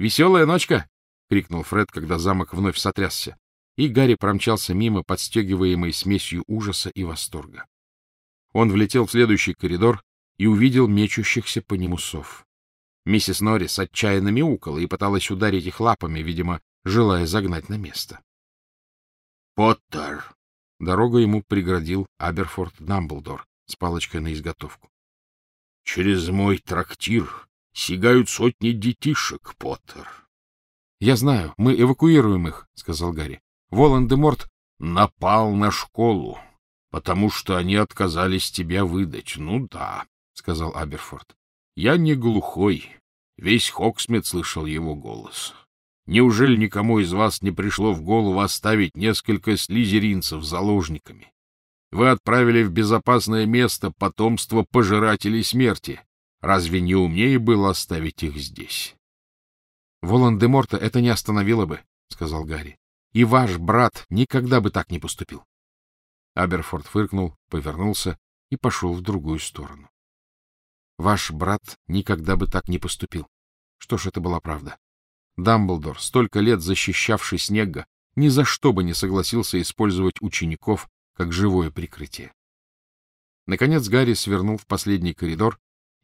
Веселая ночка! — крикнул Фред, когда замок вновь сотрясся, и Гарри промчался мимо, подстегиваемой смесью ужаса и восторга. Он влетел в следующий коридор и увидел мечущихся по нему сов. Миссис Норрис отчаянно мяукала и пыталась ударить их лапами, видимо, желая загнать на место. — Поттер! — дорогу ему преградил Аберфорд Дамблдор с палочкой на изготовку. — Через мой трактир сигают сотни детишек, Поттер. — Я знаю, мы эвакуируем их, — сказал Гарри. — Волан-де-Морт напал на школу, потому что они отказались тебя выдать. Ну да, — сказал Аберфорд. — Я не глухой. Весь Хоксмит слышал его голос. Неужели никому из вас не пришло в голову оставить несколько слизеринцев заложниками? Вы отправили в безопасное место потомство пожирателей смерти. Разве не умнее было оставить их здесь? — Волан-де-Морта это не остановило бы, — сказал Гарри. — И ваш брат никогда бы так не поступил. Аберфорд фыркнул, повернулся и пошел в другую сторону. Ваш брат никогда бы так не поступил. Что ж, это была правда. Дамблдор, столько лет защищавший Снегга, ни за что бы не согласился использовать учеников как живое прикрытие. Наконец Гарри свернул в последний коридор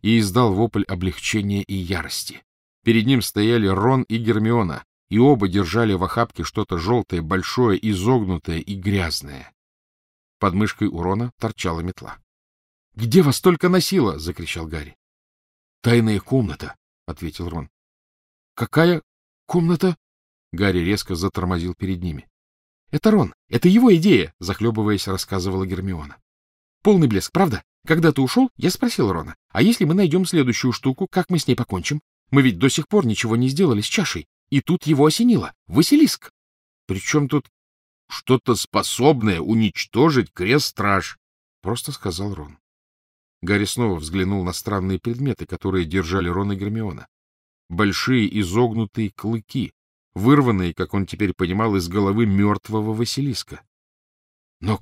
и издал вопль облегчения и ярости. Перед ним стояли Рон и Гермиона, и оба держали в охапке что-то желтое, большое, изогнутое и грязное. Под мышкой у Рона торчала метла. — Где вас только носило? — закричал Гарри. — Тайная комната, — ответил Рон. — Какая комната? Гарри резко затормозил перед ними. — Это Рон, это его идея, — захлебываясь, рассказывала Гермиона. — Полный блеск, правда? Когда ты ушел, я спросил Рона, а если мы найдем следующую штуку, как мы с ней покончим? Мы ведь до сих пор ничего не сделали с чашей, и тут его осенило. Василиск! Причем тут что-то способное уничтожить крест-страж, — просто сказал Рон. Гарри снова взглянул на странные предметы, которые держали Рон и Гермиона. Большие изогнутые клыки, вырванные, как он теперь понимал, из головы мертвого Василиска. — Но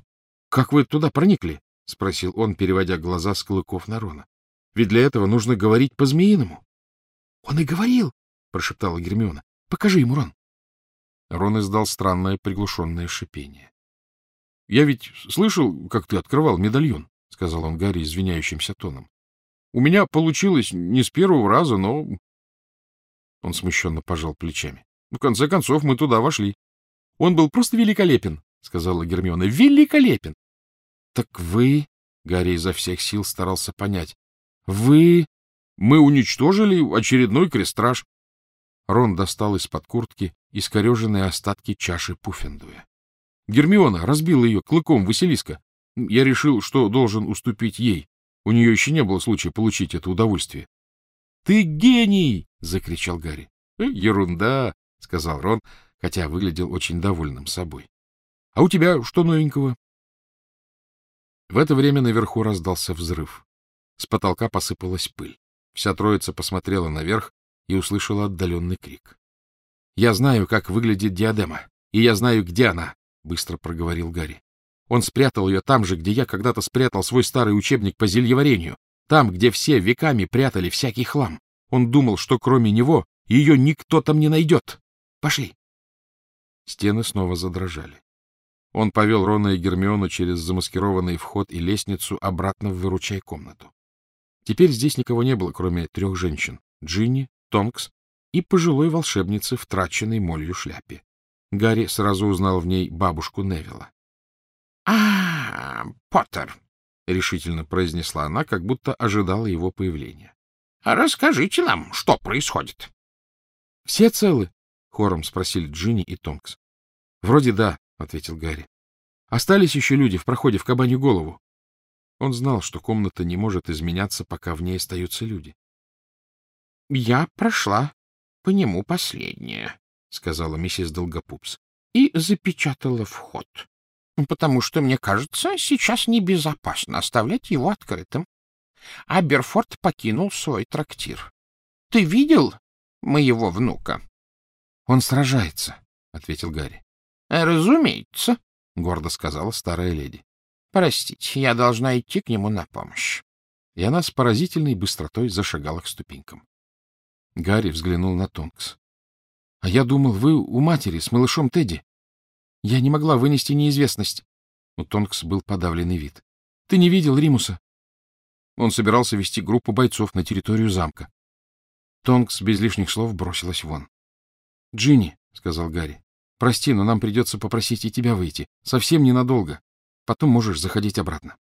как вы туда проникли? — спросил он, переводя глаза с клыков на Рона. — Ведь для этого нужно говорить по-змеиному. — Он и говорил, — прошептала Гермиона. — Покажи ему, Рон. Рон издал странное приглушенное шипение. — Я ведь слышал, как ты открывал медальон сказал он Гарри извиняющимся тоном. — У меня получилось не с первого раза, но... Он смущенно пожал плечами. — В конце концов, мы туда вошли. — Он был просто великолепен, — сказала Гермиона. — Великолепен! — Так вы... — Гарри изо всех сил старался понять. — Вы... Мы уничтожили очередной крестраж. Рон достал из-под куртки искореженные остатки чаши Пуффендуя. Гермиона разбила ее клыком Василиска. Я решил, что должен уступить ей. У нее еще не было случая получить это удовольствие. — Ты гений! — закричал Гарри. «Э, — Ерунда! — сказал Рон, хотя выглядел очень довольным собой. — А у тебя что новенького? В это время наверху раздался взрыв. С потолка посыпалась пыль. Вся троица посмотрела наверх и услышала отдаленный крик. — Я знаю, как выглядит диадема, и я знаю, где она, — быстро проговорил Гарри. Он спрятал ее там же, где я когда-то спрятал свой старый учебник по зельеварению, там, где все веками прятали всякий хлам. Он думал, что кроме него ее никто там не найдет. Пошли. Стены снова задрожали. Он повел Рона и Гермиону через замаскированный вход и лестницу обратно в выручай комнату. Теперь здесь никого не было, кроме трех женщин — Джинни, Тонкс и пожилой волшебницы в траченной молью шляпе. Гарри сразу узнал в ней бабушку Невилла. — А, Поттер, — решительно произнесла она, как будто ожидала его появления. — Расскажите нам, что происходит. — Все целы? — хором спросили Джинни и Тонкс. — Вроде да, — ответил Гарри. — Остались еще люди в проходе в кабанью голову. Он знал, что комната не может изменяться, пока в ней остаются люди. — Я прошла по нему последняя, — сказала миссис Долгопупс, — и запечатала вход потому что, мне кажется, сейчас небезопасно оставлять его открытым. Аберфорд покинул свой трактир. Ты видел моего внука? — Он сражается, — ответил Гарри. — Разумеется, — гордо сказала старая леди. — Простите, я должна идти к нему на помощь. И она с поразительной быстротой зашагала к ступенькам. Гарри взглянул на Тонкс. А я думал, вы у матери с малышом Тедди. Я не могла вынести неизвестность. У Тонкс был подавленный вид. Ты не видел Римуса? Он собирался вести группу бойцов на территорию замка. Тонкс без лишних слов бросилась вон. — Джинни, — сказал Гарри, — прости, но нам придется попросить и тебя выйти. Совсем ненадолго. Потом можешь заходить обратно.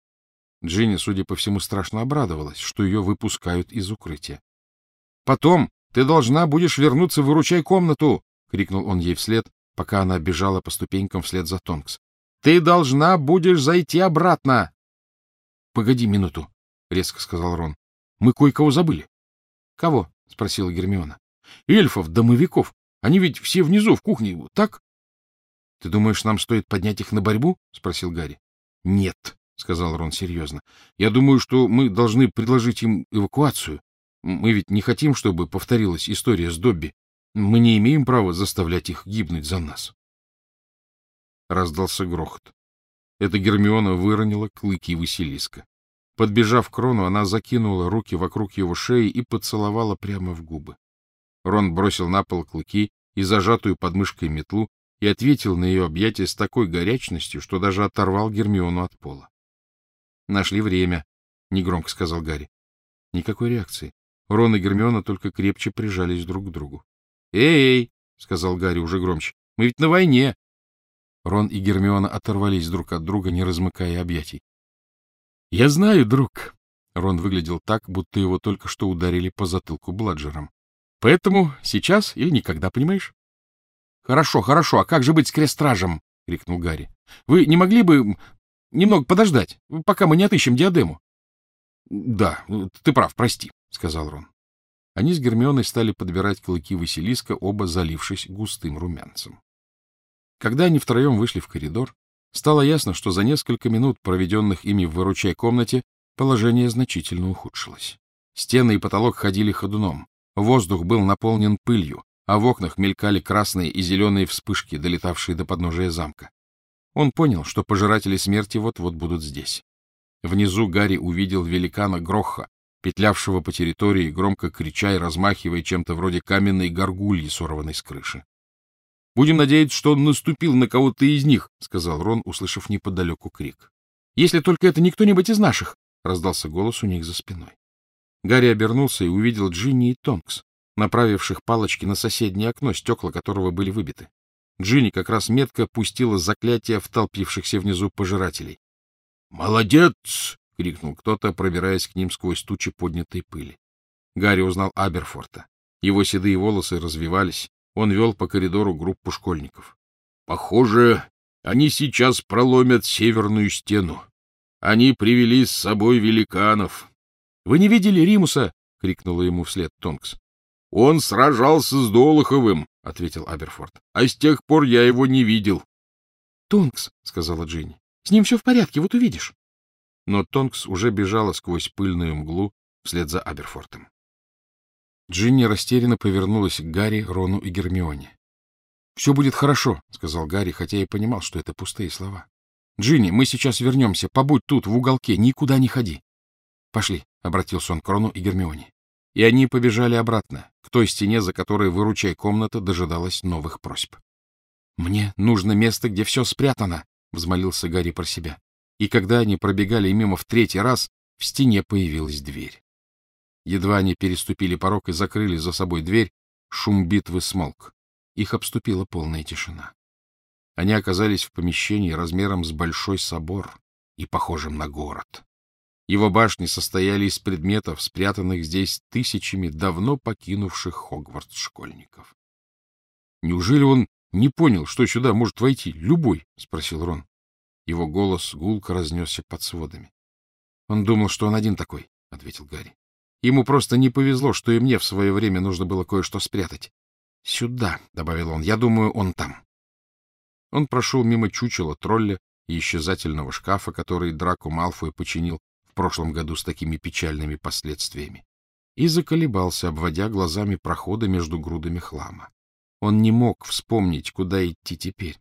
Джинни, судя по всему, страшно обрадовалась, что ее выпускают из укрытия. — Потом ты должна будешь вернуться, выручай комнату! — крикнул он ей вслед, пока она бежала по ступенькам вслед за Тонкс. — Ты должна будешь зайти обратно! — Погоди минуту, — резко сказал Рон. — Мы кое-кого забыли. — Кого? — спросила Гермиона. — Эльфов, домовиков. Они ведь все внизу, в кухне, так? — Ты думаешь, нам стоит поднять их на борьбу? — спросил Гарри. — Нет, — сказал Рон серьезно. — Я думаю, что мы должны предложить им эвакуацию. Мы ведь не хотим, чтобы повторилась история с Добби. Мы не имеем права заставлять их гибнуть за нас. Раздался грохот. Эта Гермиона выронила клыки Василиска. Подбежав к Рону, она закинула руки вокруг его шеи и поцеловала прямо в губы. Рон бросил на пол клыки и зажатую подмышкой метлу и ответил на ее объятие с такой горячностью, что даже оторвал Гермиону от пола. — Нашли время, — негромко сказал Гарри. Никакой реакции. Рон и Гермиона только крепче прижались друг к другу. «Эй — Эй! — сказал Гарри уже громче. — Мы ведь на войне! Рон и Гермиона оторвались друг от друга, не размыкая объятий. — Я знаю, друг. Рон выглядел так, будто его только что ударили по затылку бладжером. — Поэтому сейчас или никогда, понимаешь? — Хорошо, хорошо. А как же быть с крестражем? — крикнул Гарри. — Вы не могли бы Немного подождать, пока мы не отыщем диадему. — Да, ты прав, прости, — сказал Рон. Они с Гермионой стали подбирать клыки Василиска, оба залившись густым румянцем. Когда они втроем вышли в коридор, стало ясно, что за несколько минут, проведенных ими в выручай комнате, положение значительно ухудшилось. Стены и потолок ходили ходуном, воздух был наполнен пылью, а в окнах мелькали красные и зеленые вспышки, долетавшие до подножия замка. Он понял, что пожиратели смерти вот-вот будут здесь. Внизу Гарри увидел великана Гроха, петлявшего по территории, громко крича и размахивая чем-то вроде каменной горгульи, сорванной с крыши. — Будем надеяться, что он наступил на кого-то из них, — сказал Рон, услышав неподалеку крик. — Если только это не кто-нибудь из наших, — раздался голос у них за спиной. Гарри обернулся и увидел Джинни и Тонкс, направивших палочки на соседнее окно, стекла которого были выбиты. Джинни как раз метко пустила заклятие в толпившихся внизу пожирателей. «Молодец!» — крикнул кто-то, пробираясь к ним сквозь тучи поднятой пыли. Гарри узнал Аберфорта. Его седые волосы развивались. Он вел по коридору группу школьников. «Похоже, они сейчас проломят северную стену. Они привели с собой великанов». «Вы не видели Римуса?» — крикнула ему вслед Тонкс. «Он сражался с Долоховым», — ответил Аберфорд. — А с тех пор я его не видел. — Тонкс, — сказала Джинни, — с ним все в порядке, вот увидишь. Но Тонкс уже бежала сквозь пыльную мглу вслед за Аберфортом. Джинни растерянно повернулась к Гарри, Рону и Гермионе. — Все будет хорошо, — сказал Гарри, хотя и понимал, что это пустые слова. — Джинни, мы сейчас вернемся. Побудь тут, в уголке, никуда не ходи. — Пошли, — обратился он к Рону и Гермионе и они побежали обратно, к той стене, за которой выручай комната дожидалась новых просьб. — Мне нужно место, где все спрятано, — взмолился Гарри про себя. И когда они пробегали мимо в третий раз, в стене появилась дверь. Едва они переступили порог и закрыли за собой дверь, шум битвы смолк. Их обступила полная тишина. Они оказались в помещении размером с большой собор и похожим на город. Его башни состояли из предметов, спрятанных здесь тысячами давно покинувших Хогвартс школьников. — Неужели он не понял, что сюда может войти любой? — спросил Рон. Его голос гулко разнесся под сводами. — Он думал, что он один такой, — ответил Гарри. — Ему просто не повезло, что и мне в свое время нужно было кое-что спрятать. — Сюда, — добавил он, — я думаю, он там. Он прошел мимо чучела тролля и исчезательного шкафа, который Драко Малфой починил прошлом году с такими печальными последствиями, и заколебался, обводя глазами проходы между грудами хлама. Он не мог вспомнить, куда идти теперь.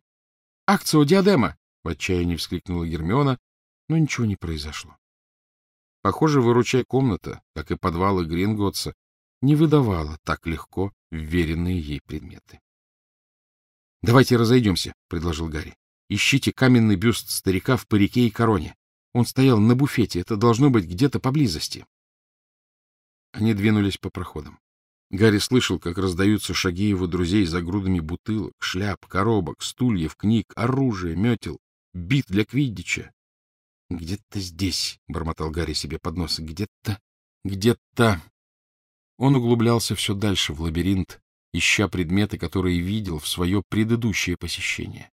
«Акцио диадема!» — в отчаянии вскрикнула Гермиона, но ничего не произошло. Похоже, выручай комната, как и подвалы Гринготса, не выдавала так легко вверенные ей предметы. — Давайте разойдемся, — предложил Гарри. — Ищите каменный бюст старика в парике и короне. Он стоял на буфете, это должно быть где-то поблизости. Они двинулись по проходам. Гарри слышал, как раздаются шаги его друзей за грудами бутылок, шляп, коробок, стульев, книг, оружия, метел, бит для квиддича. — Где-то здесь, — бормотал Гарри себе под нос, — где-то, где-то... Он углублялся все дальше в лабиринт, ища предметы, которые видел в свое предыдущее посещение.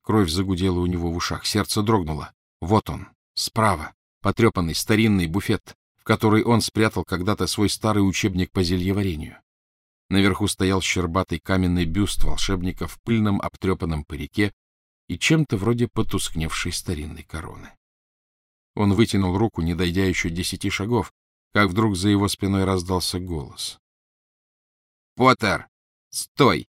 Кровь загудела у него в ушах, сердце дрогнуло. Вот он, справа, потрепанный старинный буфет, в который он спрятал когда-то свой старый учебник по зельеварению. Наверху стоял щербатый каменный бюст волшебника в пыльном обтрепанном парике и чем-то вроде потускневшей старинной короны. Он вытянул руку, не дойдя еще десяти шагов, как вдруг за его спиной раздался голос. — Поттер, стой!